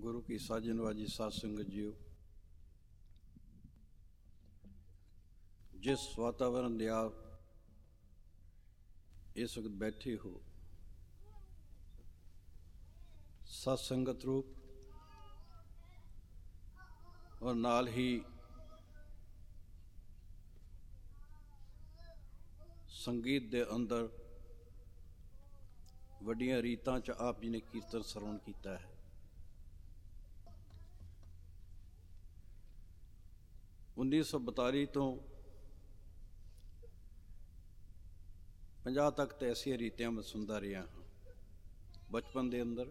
ਗੁਰੂ ਕੀ ਸਾਜਨਵਾਜੀ ਸਾਧ ਸੰਗਤ ਜੀਓ। ਜਿਸ ਵਾਤਾਵਰਣ ਦੇ ਆਪ ਇਸ ਵਕਤ ਬੈਠੇ ਹੋ ਸਤ ਸੰਗਤ ਰੂਪ ਔਰ ਨਾਲ ਹੀ ਸੰਗੀਤ ਦੇ ਅੰਦਰ ਵੱਡੀਆਂ ਰੀਤਾਂ ਚ ਆਪ ਜੀ ਨੇ ਕੀਰਤਨ ਸਰਵਣ ਕੀਤਾ ਹੈ। 1942 ਤੋਂ 50 ਤੱਕ ਤੇ ਐਸੀਆਂ ਰੀਤਿਆਂ ਮੈਂ ਸੁਣਦਾ ਰਿਹਾ ਹਾਂ, ਬਚਪਨ ਦੇ ਅੰਦਰ।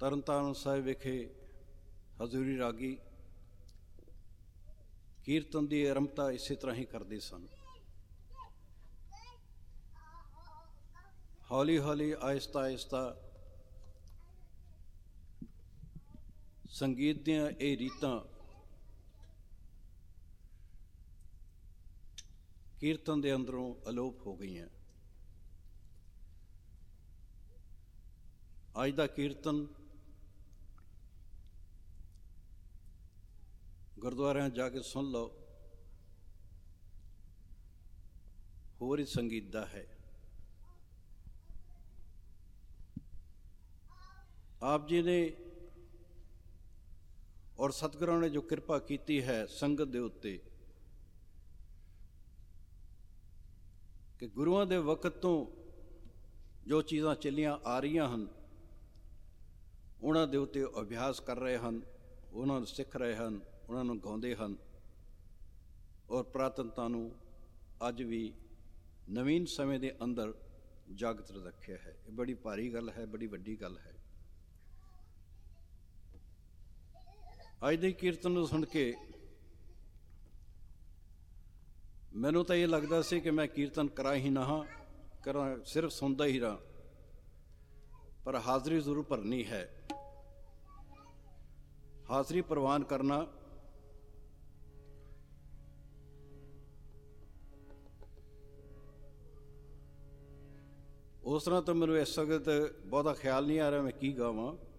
ਤਰਨਤਾਰਨ ਸਾਹਿਬ ਵਿਖੇ ਹਜ਼ੂਰੀ ਰਾਗੀ ਕੀਰਤਨ ਦੀ ਆਰੰਭਤਾ ਇਸੇ ਤਰ੍ਹਾਂ ਹੀ ਕਰਦੇ ਸਨ। ਹੌਲੀ ਹੌਲੀ ਆਇਸਤਾ ਆਹਿਸਤਾ ਸੰਗੀਤ ਦੀਆਂ ਇਹ ਰੀਤਾਂ ਕੀਰਤਨ ਦੇ ਅੰਦਰੋਂ ਅਲੋਪ ਹੋ ਗਈਆਂ। ਅੱਜ ਦਾ ਕੀਰਤਨ ਗੁਰਦੁਆਰਿਆਂ ਜਾ ਕੇ ਸੁਣ ਲਓ। ਹੋਰ ਹੀ ਸੰਗੀਤ ਦਾ ਹੈ। ਆਪ ਜੀ ਨੇ ਔਰ ਸਤਿਗੁਰਾਂ ਨੇ ਜੋ ਕਿਰਪਾ ਕੀਤੀ ਹੈ ਸੰਗਤ ਦੇ ਉੱਤੇ ਕਿ ਗੁਰੂਆਂ ਦੇ ਵਕਤ ਤੋਂ ਜੋ ਚੀਜ਼ਾਂ ਚੱਲੀਆਂ ਆ ਰਹੀਆਂ ਹਨ, ਉਹਨਾਂ ਦੇ ਉੱਤੇ ਅਭਿਆਸ ਕਰ ਰਹੇ ਹਨ, ਉਹਨਾਂ ਨੂੰ ਸਿੱਖ ਰਹੇ ਹਨ, ਉਹਨਾਂ ਨੂੰ ਗਾਉਂਦੇ ਹਨ ਔਰ ਪ੍ਰਾਤਨਤਾ ਨੂੰ ਅੱਜ ਵੀ ਨਵੀਨ ਸਮੇਂ ਦੇ ਅੰਦਰ ਜਾਗਤ ਰੱਖਿਆ ਹੈ। ਇਹ ਬੜੀ ਭਾਰੀ ਗੱਲ ਹੈ, ਬੜੀ ਵੱਡੀ ਗੱਲ ਹੈ। ਅੱਜ ਦੇ ਕੀਰਤਨ ਨੂੰ ਸੁਣ ਕੇ ਮੈਨੂੰ ਤਾਂ ਇਹ ਲੱਗਦਾ ਸੀ ਕਿ ਮੈਂ ਕੀਰਤਨ ਕਰਾਂ ਹੀ ਨਾ ਕਰਾਂ ਸਿਰਫ ਸੁਣਦਾ ਹੀ ਰਹਾ। ਪਰ ਹਾਜ਼ਰੀ ਜ਼ਰੂਰ ਭਰਨੀ ਹੈ। ਹਾਜ਼ਰੀ ਪ੍ਰਵਾਨ ਕਰਨਾ ਉਸ ਤਰ੍ਹਾਂ ਤਾਂ ਮੈਨੂੰ ਇਸ ਵਕਤ ਬਹੁਤਾ ਖਿਆਲ ਨਹੀਂ ਆ ਰਿਹਾ ਮੈਂ ਕੀ ਗਾਵਾਂ।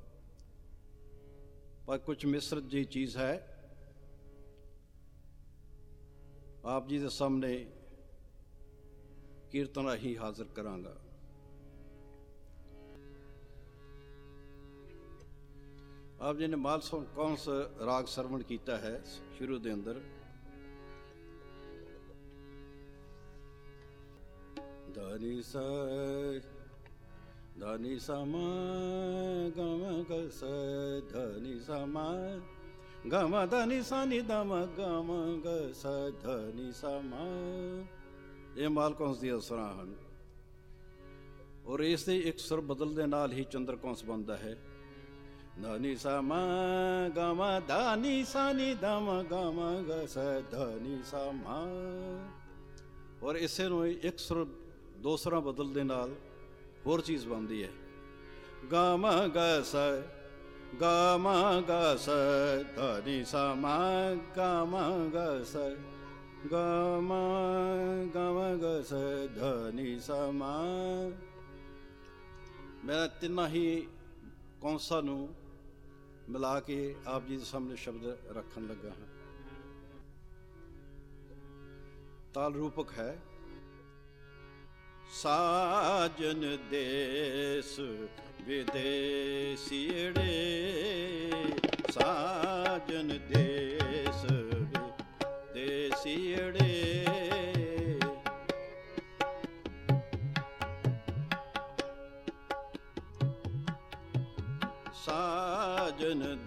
ਪਰ ਕੁਝ ਮਿਸਰਤ ਜੀ ਚੀਜ਼ ਹੈ। ਆਪ ਜੀ ਦੇ ਸਾਹਮਣੇ ਕੀਰਤਨ ਰਾਹੀਂ ਹਾਜ਼ਰ ਕਰਾਂਗਾ। ਆਪ ਜੀ ਨੇ ਮਾਲਸਲ ਕੌਣ ਸ ਰਾਗ ਸਰਵਣ ਕੀਤਾ ਹੈ ਸ਼ੁਰੂ ਦੇ ਅੰਦਰ? ਦਾਨੀ ਸਾ धनि सम गम कस? धनि सम गम, धनि सनि, दम, गम गस धनि सम ਇਹ ਮਾਲਕੌਂਸ ਦੀ ਅਸਰਾਂ ਹਨ ਔਰ ਇਸ ਦੇ ਇੱਕ ਸੁਰ ਬਦਲ ਦੇ ਨਾਲ ਹੀ ਚੰਦਰ ਕੌਂਸ ਬਣਦਾ ਹੈ ਨਾਨੀ ਸਮਾ ਗਮ ਦਾਨੀ ਸਾਨੀ ਦਮ ਗਮ ਗਸ ਧਨੀ ਸਮਾ ਔਰ ਇਸੇ ਨੂੰ ਇੱਕ ਸੁਰ ਦੋ ਸੁਰਾਂ ਬਦਲ ਦੇ ਨਾਲ ਹੋਰ ਚੀਜ਼ ਬਣਦੀ ਹੈ। ਗਾ ਮ ਗ ਸ ਗਾ ਮ ਗ ਸ ਧਨੀ ਸ ਮ ਗਾ ਮ ਗਾ ਮ ਗਾ ਮ ਗ ਧਨੀ ਸ ਮ ਮੈਂ ਤਿੰਨਾਂ ਹੀ ਕੌਂਸਾ ਨੂੰ ਮਿਲਾ ਕੇ ਆਪ ਜੀ ਦੇ ਸਾਹਮਣੇ ਸ਼ਬਦ ਰੱਖਣ ਲੱਗਾ ਹਾਂ। ਤਾਲ ਰੂਪਕ ਹੈ। ਸਾਜਨ ਦੇਸ ਵਿਦੇਸੀੜੇ ਸਾਜਨ ਦੇਸ ਵਿਦੇਸੀੜੇ ਸਾਜਨ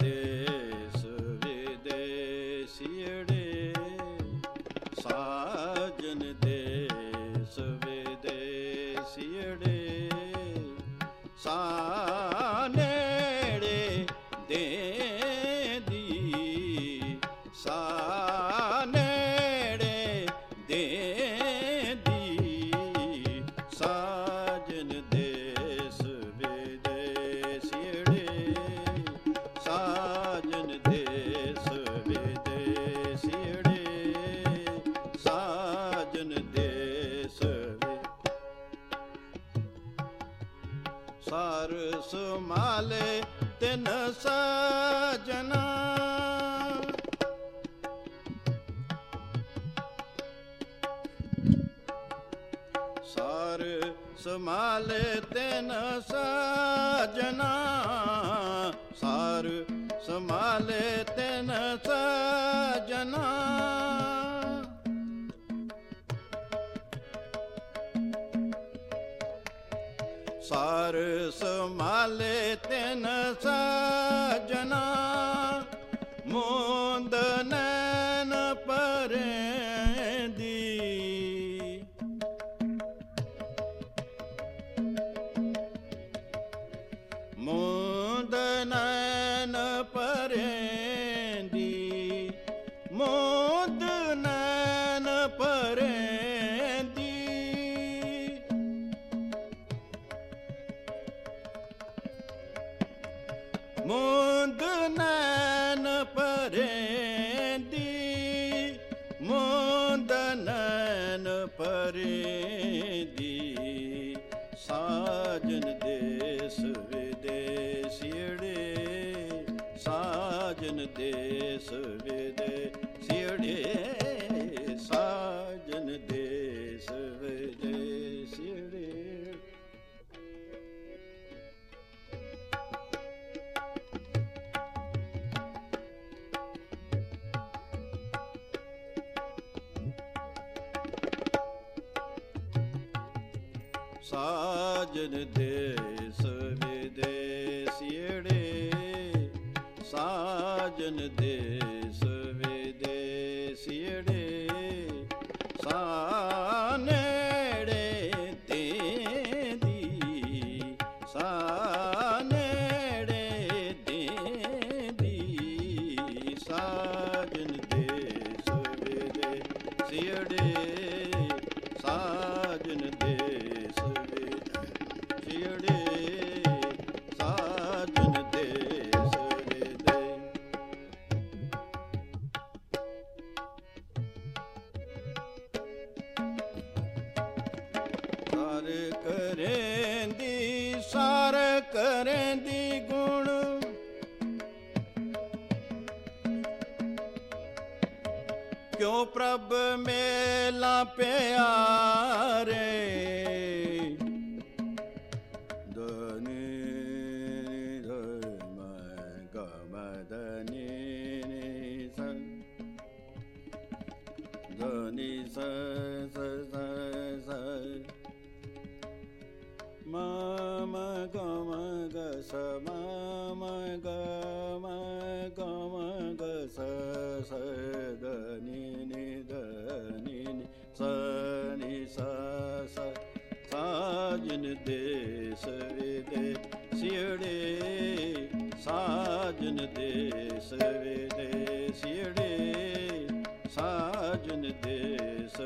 ਸਾਰ ਸਮਾਲੇ ਤਿਨ ਸਜਨਾ। ਸਾਰ ਸਮਾਲੇ ਤਿਨ ਸਜਨਾ। ਸਾਰ ਸਮਾਲੇ ਤੈਨ ਸਜਨਾ। ਮੋੰਦ ਪਰੇਂਦੀ ਮੁੰਦ ਨੈਣ ਪਰੇਂਦੀ ਮੁੰਦ ਨੈਣ ਪਰੇਂਦੀ। ਸਾਜਨ ਦੇਸ ਵਿਦੇਸੀੜੇ ਸਾਜਨ ਦੇਸ ਵਿਦੇਸੀੜੇ ਸਾਜਨ ਸਾਜਨ ਦੇਸ ਵਿਦੇਸੀੜੇ ਸਾਜਨ ਦੇਸ ਵਿਦੇਸੀੜੇ ਸਾਨੇੜੇ ਤੇਦੀ। ਸਾਨੇੜੇ ਤੇਦੀ। ਸਾਜਨ ਦੇਸ ਵਿਦੇਸੀੜੇ ਕਰੇਂਦੀ ਸਾਰ ਗੁਣ। ਕਿਉ ਪ੍ਰਭ ਮੇਲਾ ਪਿਆਰੇ? ਦਨੀ ਧਰਮ ਗਮਦਨੀ ਸ ਧਨੀ ਸ ਸ ਸ ਸ गमग म स धनि धनि सनि सेसवििडे स देसवििडे स देश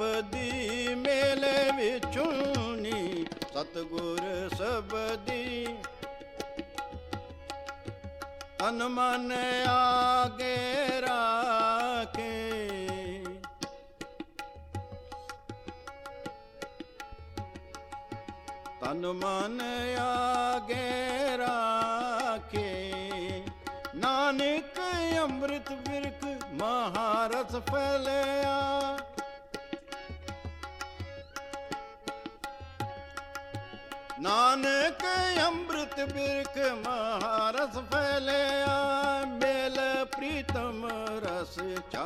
ਸਬਦੀ ਮੇਲੇ ਵਿਚੋਂ ਨੀ, ਸਤਗੁਰ ਸਬਦੀ ਤਨ ਮਨ ਆਗੇ ਰਾਖੇ। ਤਨ ਮਨ ਆਗੇ ਰਾਖੇ। ਨਾਨਕ ਅੰਮ੍ਰਿਤ ਵਿਰਖ ਮਹਾਰਥ ਫੈਲਿਆ। ਨਾਨਕ ਅੰਮ੍ਰਿਤ ਬਿਰਖ ਮਹਾਰਸ ਫੈਲਿਆ ਮੇਲ ਪ੍ਰੀਤਮ ਰਸ ਚਾ